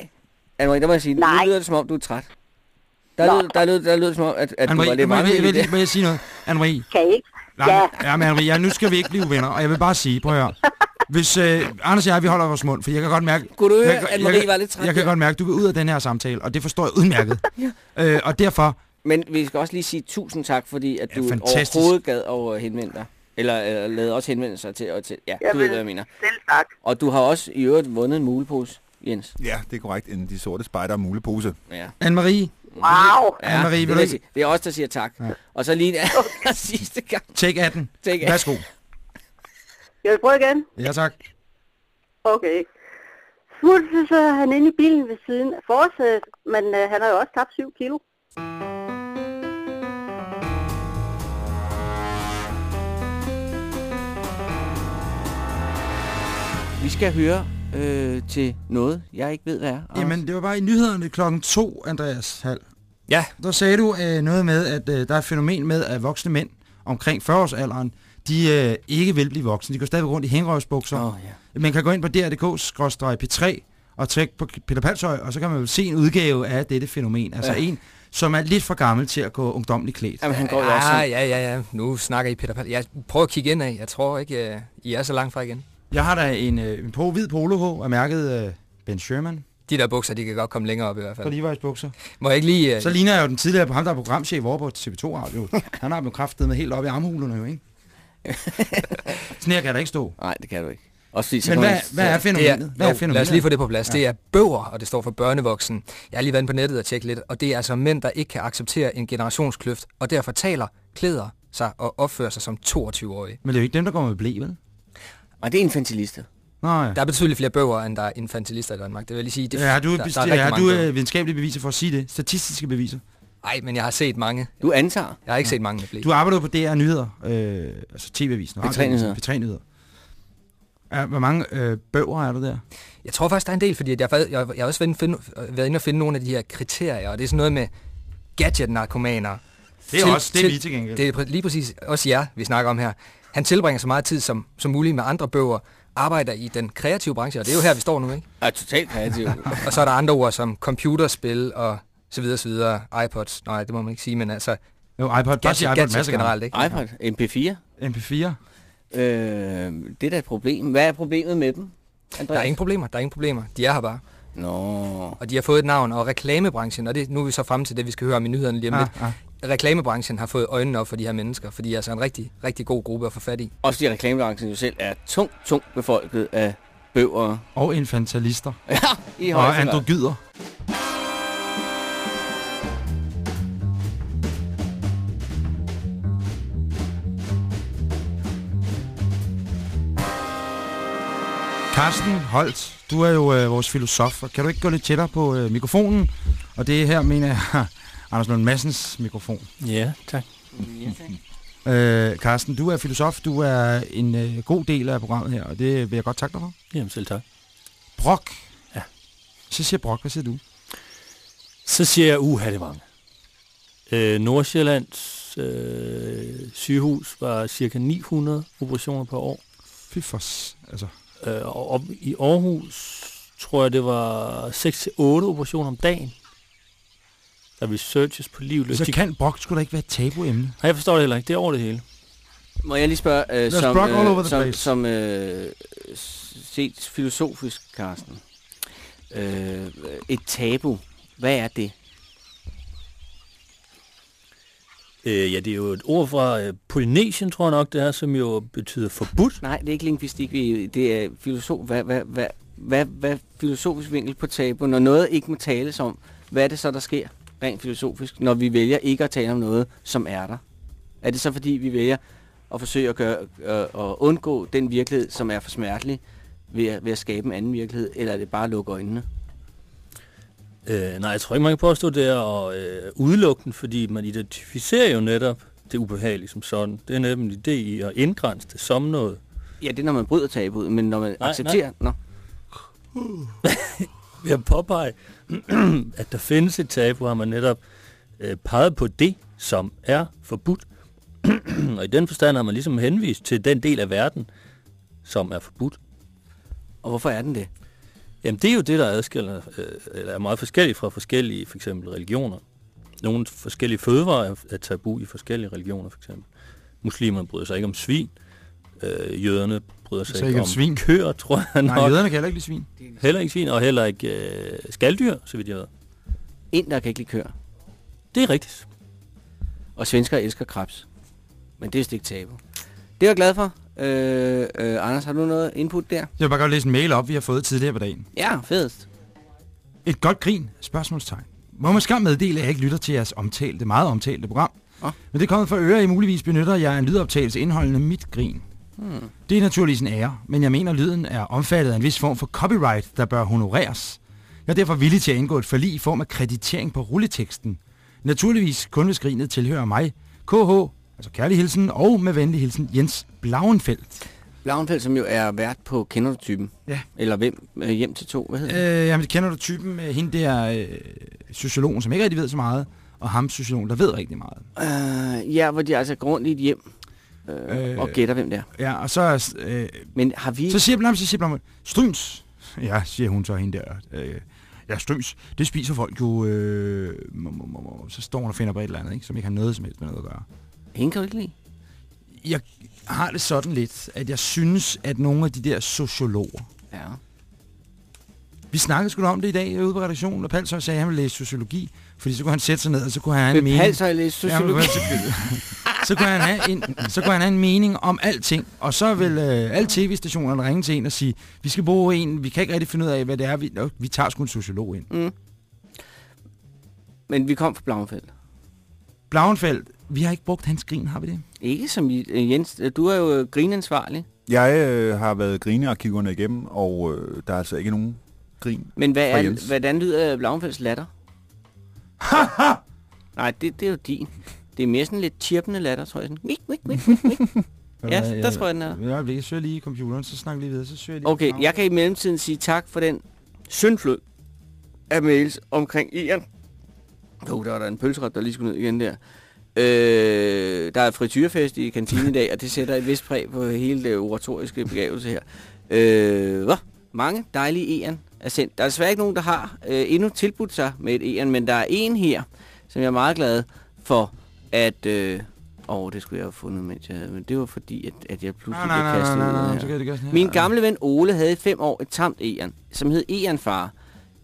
Anne-Marie, der må jeg sige, nu Nej. lyder det som om, du er træt. Der lød, der lød, der lød det som om, at, at du var Anne-Marie, lidt må jeg, vil, vil, der. vil jeg sige noget? Anne-Marie, Kan I ikke? nej, Ja. ja. men Anne-Marie, ja, nu skal vi ikke blive venner, og jeg vil bare sige, prøv at høre. Hvis øh, Anders og jeg, vi holder vores mund, for jeg kan godt mærke... Kunne du høre, jeg, at jeg, Marie jeg, var lidt træt Jeg kan godt mærke, at du vil ud af den her samtale, og det forstår jeg udmærket. ja. øh, og derfor, Men vi skal også lige sige tusind tak, fordi at Ja, du fantastisk. overhovedet gad over at henvende dig. Eller, eller lavede også henvendelser til, og til ja, du ved, hvad jeg mener. Selv tak. Og du har også i øvrigt vundet en mulepose, Jens. Ja, det er korrekt. En de sorte spejder mulepose. Ja. Anne-Marie, Wow. Ja, Anne-Marie, det, vil du ikke- sige, det er os, der siger tak. Ja. Ja. Og så lige en sidste gang. take 18. Take 18. Værsgo. Jeg vil prøve igen. Ja, tak. Okay. Smut, så han inde i bilen ved siden af forsædet, men øh, han har jo også tabt 7 kilo. Vi skal høre øh, til noget, jeg ikke ved, hvad er. Anders. Jamen, det var bare i nyhederne klokken 2, Andreas Hall. Ja. Der sagde du øh, noget med, at øh, der er et fænomen med, at voksne mænd omkring 40-årsalderen, de øh, ikke vil blive voksne. De går stadig rundt i hængerøvsbukser. Åh, ja. Man kan gå ind på dr.dk-p3 og trykke på Peter Palshøj, og så kan man jo se en udgave af dette fænomen. Altså Ja. en, som er lidt for gammel til at gå ungdomligt klædt. Jamen, han går jo ja, også ja, ja, ja. Nu snakker I Peter Pan. Jeg prøver at kigge ind af. Jeg tror ikke, uh, I er så langt fra igen. Jeg har da en, øh, en på hvid polo på, og mærket øh, Ben Sherman De der bukser, de kan godt komme længere op i hvert fald. Levi's bukser. Må jeg ikke lige... Uh, Så ligner jeg jo den tidligere på ham, der er programchef over på TV2 Radio. Han har jo kraftet med helt op i armhulerne jo, ikke? Sådan her kan der ikke stå. Nej, det kan du ikke. Også fordi, så Men hvad, hvad er det fænomenet? Hvad er jo, lad fænomenet? os lige få det på plads. Ja. Det er bøver, og det står for børnevoksen. Jeg har lige været på nettet og tjekket lidt, og det er altså mænd, der ikke kan acceptere en generationskløft, og derfor taler, klæder sig og opfører sig som 22-årige. Men det er jo ikke dem, der går med blæ, vel? Nej, det er infantilister. Nå ja. Der er betydeligt flere bøver, end der er infantilister i Danmark. Det vil jeg lige sige. Det, ja har du, der, der, er har du øh, videnskabelige beviser for at sige det? Statistiske beviser? Ej, men jeg har set mange. Du antager. Jeg har ikke set mange med blæ. Du arbejder jo på DR Nyheder, øh, altså TV-avisen. P3 Nyheder. P3 Nyheder. Ja, hvor mange øh, bøger er der der? Jeg tror faktisk, der er en del, fordi jeg, jeg, jeg har også været inde, finde, været inde og finde nogle af de her kriterier, og det er sådan noget med gadget-narkomaner. Det er Til- også, det er til- vi til gengæld. Det er lige præcis også jer, vi snakker om her. Han tilbringer så meget tid som, som muligt med andre bøger, arbejder i den kreative branche, og det er jo her, vi står nu, ikke? Er totalt kreativ. Og så er der andre ord som computerspil og så videre, så videre. iPods, nej, det må man ikke sige, men altså Jo, iPod, bare sige gadget, iPod gadget masser generelt, ikke? iPod, MP4. MP4. Øh, det er da et problem. Hvad er problemet med dem? Andreas? Der er ingen problemer, der er ingen problemer. De er her bare. Nå. Og de har fået et navn, og reklamebranchen, og det, nu er vi så frem til det, vi skal høre om i nyhederne lige om Ah, lidt. ah. Reklamebranchen har fået øjnene op for de her mennesker, fordi de er altså en rigtig, rigtig god gruppe at få fat i. Også fordi reklamebranchen jo selv er tungt, tungt befolket af bøger. Og infantalister. Ja, i Og androgyder. Carsten Holt, du er jo øh, vores filosof, og kan du ikke gå lidt tættere på øh, mikrofonen? Og det er her, mener jeg, Anders Lund Massens mikrofon. Ja, tak. Øh, Carsten, du er filosof, du er en øh, god del af programmet her, og det vil jeg godt takke dig for. Jamen selv tak. Brok. Ja. Så siger Brok, hvad siger du? Så siger jeg, uha, det mange. Øh, Nordsjællands øh, sygehus var cirka 900 operationer per år. Fy for, altså, Øh, og op i Aarhus tror jeg, det var 6-8 operationer om dagen. Der researches på liv. så kan Brok skulle da ikke være et tabuemne. Nej, jeg forstår det heller ikke. Det er over det hele. Må jeg lige spørge, øh, som, Brock øh, som, som øh, set filosofisk, Carsten. Øh, et tabu. Hvad er det? Øh, ja, det er jo et ord fra øh, Polynesien, tror jeg nok, det er, som jo betyder forbudt. Nej, det er ikke lingvistik. vi- Det er filosof. Hvad, hvad, hvad, hvad, hvad filosofisk vinkel på tabu? Når noget ikke må tales om, hvad er det så, der sker rent filosofisk, når vi vælger ikke at tale om noget, som er der? Er det så, fordi vi vælger at forsøge at, gøre, øh, at undgå den virkelighed, som er for smertelig, ved at, ved at skabe en anden virkelighed, eller er det bare at lukke øjnene? Øh, nej, jeg tror ikke, man kan påstå det at øh, udelukke den, fordi man identificerer jo netop det ubehagelige som sådan. Det er nemlig det i at indgrænse det som noget. Ja, det er, når man bryder tabuet, men når man Nej, accepterer... Nå. Ved at påpege, at der findes et tabu, har man netop øh, peget på det, som er forbudt. og i den forstand har man ligesom henvist til den del af verden, som er forbudt. Og hvorfor er den det? Jamen det er jo det, der adskiller, øh, eller er meget forskelligt fra forskellige for eksempel religioner. Nogle forskellige fødevarer er- tabu i forskellige religioner for eksempel. Muslimerne bryder sig ikke om svin. Øh, jøderne bryder sig Så ikke ikke om svin? køer, tror jeg nok. Nej, jøderne kan heller ikke lide svin. Heller ikke svin, og heller ikke øh, skalddyr, så vidt jeg ved. Inder kan ikke lide køer. Det er rigtigt. Og svensker elsker krebs. Men det er vist ikke tabu. Det er jeg glad for. Øh, øh, Anders, har du noget input der? Jeg vil bare godt læse en mail op, vi har fået tidligere på dagen. Ja, fedest. Et godt grin? Spørgsmålstegn. Må man skam meddele, at jeg ikke lytter til jeres omtalte, meget omtalte program. Nå. Men det er kommet fra øre, I muligvis benytter jeg en lydoptagelse indeholdende mit grin. Hmm. Det er naturligvis en ære, men jeg mener, at lyden er omfattet af en vis form for copyright, der bør honoreres. Jeg er derfor villig til at indgå et forlig i form af kreditering på rulleteksten. Naturligvis kun hvis grinet tilhører mig, KH, altså kærlig hilsen, og med venlig hilsen Jens Blauenfeldt. Blauenfeldt, som jo er vært på Kender du typen? Ja. Eller hvem? Øh, hjem til to? Hvad hedder det? Øh, jamen, kender du typen med hende der øh, sociologen, som ikke rigtig ved så meget, og ham sociologen, der ved rigtig meget. Øh, ja, hvor de altså går rundt i et hjem øh, Øh, og gætter, hvem det er. Ja, og så, øh, Men har vi... så siger Blam, så siger Blam, Stryms. Ja, siger hun så hende der. Øh, ja, Stryms, det spiser folk jo... Øh, så står hun og finder på et eller andet, ikke, som ikke har noget som helst med noget at gøre. Hende kan du ikke lide. Jeg har det sådan lidt, at jeg synes, at nogle af de der sociologer... Ja. Vi snakkede sgu da om det i dag ude på redaktionen, og Palsøj sagde, at han ville læse sociologi, fordi så kunne han sætte sig ned, og så kunne han have en mening. Palsøj læse sociologi? Ja, så, kunne han have en, så kunne han have en mening om alting, og så vil øh, alle tv-stationerne ringe til en og sige, vi skal bruge en, vi kan ikke rigtig finde ud af, hvad det er, vi, vi tager sgu en sociolog ind. Mm. Men vi kom fra Blauenfeldt. Blauenfeldt, vi har ikke brugt hans grin, har vi det? Ikke som øh, Jens, du er jo øh, grinansvarlig. Jeg øh, har været grinearkiverne igennem, og øh, der er altså ikke nogen grin Men hvad er, hvordan lyder Blauenfeldts latter? Nej, det, det er jo din. Det er mere sådan lidt chirpende latter, tror jeg. Sådan. Mik, mik, mik, mik, mik. Ja, der tror jeg, den er. Jeg, jeg, jeg søger lige i computeren, så snakker vi lige videre, så søger jeg lige Okay, jeg kan i mellemtiden sige tak for den syndflod af mails omkring Ian. Jo, der var der en pølseret, der lige skulle ned igen der. Øh, der er frityrefest i kantinen i dag, og det sætter et vist præg på hele det oratoriske begavelse her. Øh, hvad? Mange dejlige E'en er sendt. Der er desværre ikke nogen, der har øh, endnu tilbudt sig med et E'en, men der er en her, som jeg er meget glad for, at... Øh, Åh, det skulle jeg have fundet, mens jeg havde, men det var fordi, at, at jeg pludselig Nej, nej, blev nej, kastet nej, ud nej, nej, gøre sådan her. Min gamle ven Ole havde i fem år et tamt E'an, som hed E'an-far,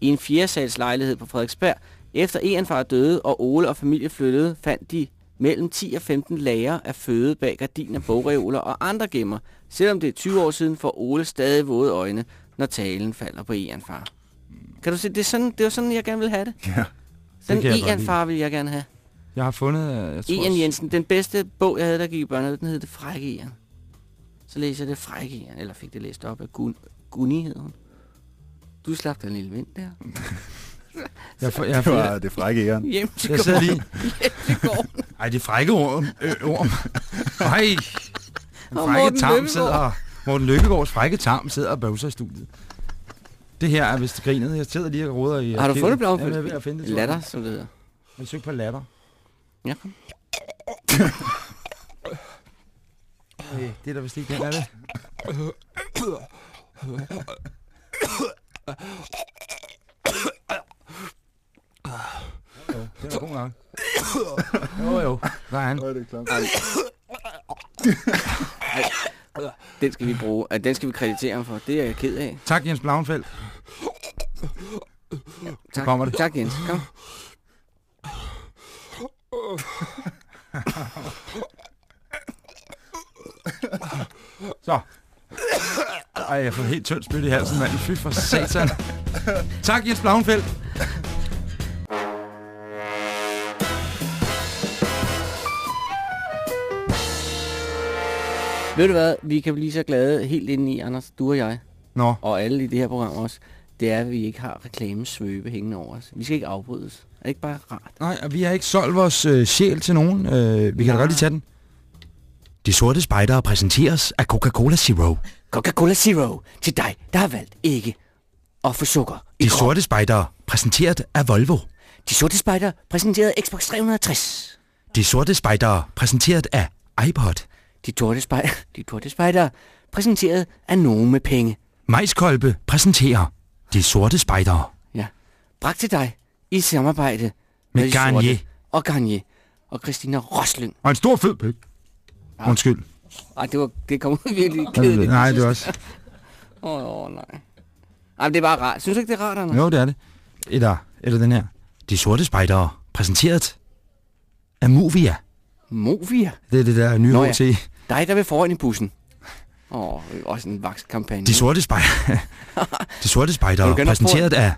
i en fjerdsals lejlighed på Frederiksberg. Efter E'an-far døde, og Ole og familie flyttede, fandt de mellem 10 og 15 lager af føde bag gardiner, bogreoler og andre gemmer. Selvom det er 20 år siden, får Ole stadig våde øjne, når talen falder på E'an-far. Kan du se, det er sådan, det var sådan, jeg gerne vil have det. Ja. Jeg godt E'an-far vil jeg gerne have. Jeg har fundet... øh, Jeg tror, Ian Jensen, den bedste bog, jeg havde, der gik i børnene, den hed Det Frække Ian. Så læser jeg Det Frække Ian, eller fik det læst op af Gun Gunni, hed hun. Du slap da en lille vind der. Jeg, får, jeg, Det var det frække æren. Hjem til jeg sidder lige... Hjem til gården. Ej, det er frække orm. Øh, orm. Ej, en Og frække Morten tarm Lykkegaard. sidder... Morten Lykkegaards frække tarm sidder og bøvser i studiet. Det her er vist grinet. Jeg sidder lige og roder i... Har du fundet Ja, jeg er ved at finde det. jeg. Latter, som det hedder. Jeg søger på latter. Ja. Okay, det er der vist ikke den, er det? Den er god nok. Jo, jo. Der er han. Den skal vi bruge. Den skal vi kreditere ham for. Det er jeg ked af. Tak, Jens Blauenfeldt. Tak. kommer det. Tak, Jens. Kom. Så. Ej, jeg har fået helt tyndt spyt i halsen, mand. Fy for satan. Tak, Jens Blauenfeldt. Ved du hvad, vi kan blive så glade helt inde i, Anders, du og jeg, Nå, og alle i det her program også, det er, at vi ikke har reklamesvøbe hængende over os. Vi skal ikke afbrydes. Er det ikke bare rart? nej, og vi har ikke solgt vores øh, sjæl til nogen. Øh, vi kan da godt lige tage den. De sorte spejdere præsenteres af Coca-Cola Zero. Coca-Cola Zero til dig, der har valgt ikke at få sukker i De kroppen. sorte spejdere præsenteret af Volvo. De sorte spejder præsenterede Xbox 360. De sorte spejdere præsenteret af iPod. De sorte spejder, de sorte spejder præsenteret af nogen med penge. Majskolbe præsenterer De sorte spejdere. Ja. Bragt til dig i samarbejde Med de Garnier. Og Garnier og Christina Rosling. Og en stor fed pik. Undskyld. Ej, det, var, det kom ud virkelig kedeligt. Nej, det er også... Åh, oh, oh, nej. Ej, det er bare rart. Synes du ikke, det er rart, Anders? Jo, det er det. Eller, eller den her. De sorte spejdere, præsenteret af Movia. Movia. Det er det der nye Nå ja. HT. Dig, der vil foran i bussen. Åh, oh, også en vakskampagne. De sorte spejdere, de sorte gerne præsenteret af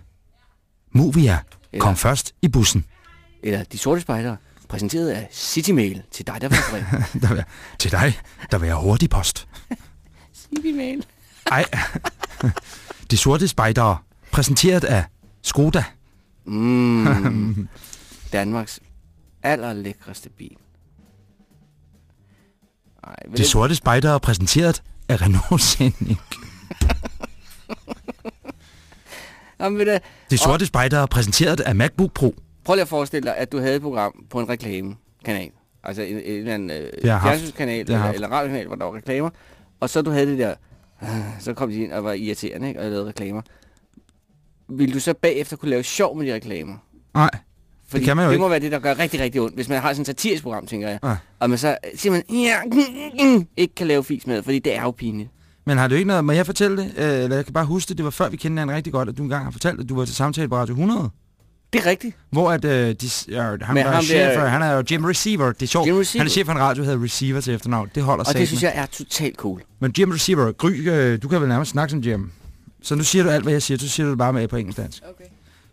Movia, Eller- kom først i bussen. Eller De Sorte Spejdere, præsenteret af Citymail til dig, der vil foran. Der vil, til dig, der vil jeg hurtig post. Citymail. Ej. De sorte spejdere, præsenteret af Skoda. Mm. Danmarks allerlækreste bil. Ej, vil De det- sorte spejdere, præsenteret af Renault Scenic. Jamen, ved du, De sorte spejdere, præsenteret af MacBook Pro. prøv lige at forestille dig, at du havde et program på en reklamekanal. Altså en, en eller anden øh, Det fjernsynskanal Det eller, haft. eller radiokanal, hvor der var reklamer. Og så du havde det der, øh, så kom de ind og var irriterende, ikke? og lavede reklamer. Vil du så bagefter kunne lave sjov med de reklamer? Nej, Fordi kan man jo det ikke. må være det, der gør rigtig, rigtig ondt, hvis man har sådan et satirisk program, tænker jeg. Ja. Og man så simpelthen ja, ikke kan lave fis med, fordi det er jo pinligt. Men har du ikke noget, må jeg fortælle det? Øh, Eller jeg kan bare huske det, det var før vi kendte hinanden rigtig godt, at du engang har fortalt, at du var til samtale på Radio 100. Det er rigtigt. Hvor at, øh, de, var ham chef, der- for, han er jo Jim Receiver, det er sjovt. Jim Receiver. Han er chef for en radio, der hedder Receiver til efternavn. Det holder Og det synes jeg er totalt cool. Men Jim Receiver, Gry, øh, du kan vel nærmest snakke som Jim. Så nu siger du alt, hvad jeg siger, så siger du det bare med på engelsk dansk. Okay.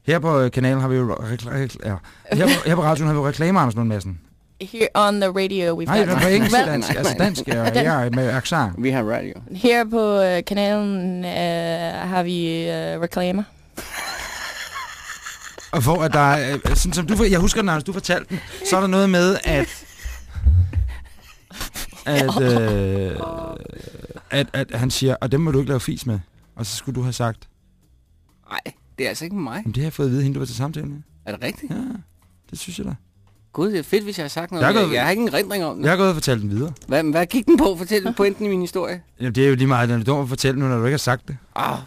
Her på øh, kanalen har vi jo rekla- rekla- ja. her, på, her på radioen har vi jo reklamer, Anders Lund Madsen. Here on the radio, we've Nej, det got... er på engelsk Well, dansk, nej, altså nej. dansk, ja, ja, med accent. Vi har radio. Her på øh, kanalen øh, har vi øh, reklamer. Og hvor at der er, øh, sådan som du, jeg husker, når du fortalte den, så er der noget med, at at, øh, at, at han siger, og dem må du ikke lave fis med. Og så skulle du have sagt, Nej, det er altså ikke mig. jamen det har jeg fået at vide, hende du var til samtale med. Er det rigtigt? Ja, det synes jeg da. Gud, det er fedt, hvis jeg har sagt noget. Jeg er jeg, gået- jeg har ikke en rendring om det. Jeg har gået og fortalt den videre. Hvad, hvad gik den på? Fortæl pointen i min historie. Jamen det er jo lige meget, den er dum at fortælle nu, når du ikke har sagt det. Åh, oh,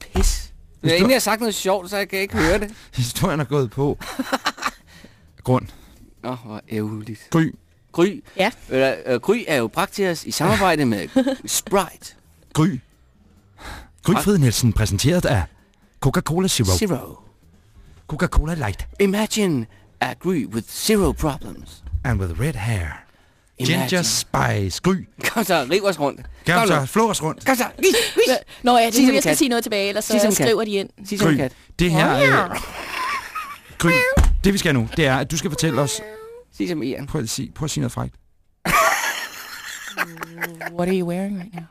pis. Jeg har egentlig sagt noget sjovt, så jeg kan ikke høre det. Historien er gået på. Grund. Åh, oh, hvor ærgerligt. Gry. Gry. Ja. Eller, øh, Gry er jo praktisk i samarbejde med Sprite Gry. Gry Frid Nielsen præsenteret af Coca-Cola Zero. Zero. Coca-Cola Light. Imagine a Gry with zero problems. And with red hair. Imagine. Ginger Spice. Gry. Kom så, riv os rundt. Kom så, flå os rundt. Kom så. Vis, vis. Nå ja, det er som nu, jeg skal sige noget tilbage, ellers som så skriver de ind. Sig som kat. Det her... Øh, Gry. Det vi skal nu, det er, at du skal fortælle os... Sig som Ian. Prøv at sige, prøv at sige noget frækt. What are you wearing right now?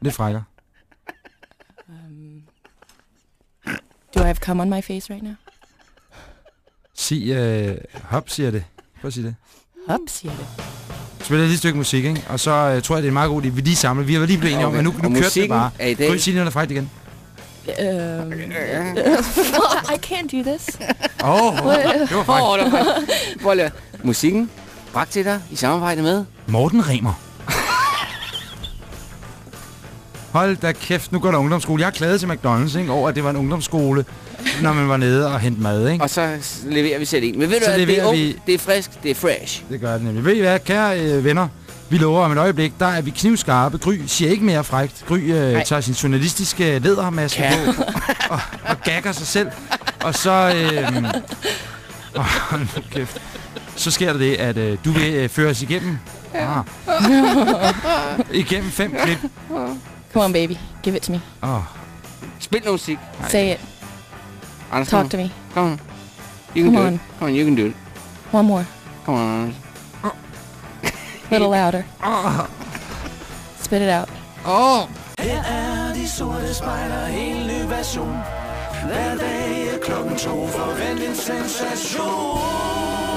Lidt frækker. Do I have cum on my face right now? Sig, øh, hop, siger det. Prøv at sige det. Hop, siger det. Spiller lige et stykke musik, ikke? Og så øh, tror jeg, det er en meget god idé. Vi lige samler. Vi har lige blevet enige om, at nu, Og nu kørte det bare. er i dag- Prøv at sige noget frækt igen. Um, I can't do this. Åh, oh, det var frækt. Musikken bragt til dig i samarbejde med Morten Remer. Hold da kæft, nu går der ungdomsskole. Jeg har klaget til McDonald's ikke, over, at det var en ungdomsskole, når man var nede og hente mad. Ikke? Og så leverer vi selv en. Men ved du Så hvad, det er ung, vi- det er frisk, det er fresh. Det gør det nemlig. Ved I hvad, kære øh, venner? Vi lover om et øjeblik, der er vi knivskarpe. Gry siger ikke mere frægt. Gry øh, tager sin journalistiske lædermaske Kan. på og, og gagger sig selv. Og så... Øh, hold nu kæft. Så sker der det, at øh, du vil øh, føre os igennem. Ah, igennem fem klip. Come on, baby. Give it to me. Oh. Spit no musik. Say it. Anders, Talk to me. Come on. You can Come do on. it. Come on, you can do it. One more. Come on, A little louder. Oh, Spit it out. Her er de sorte spejler, en ny version. Hver dag er klokken to, forvent en sensation.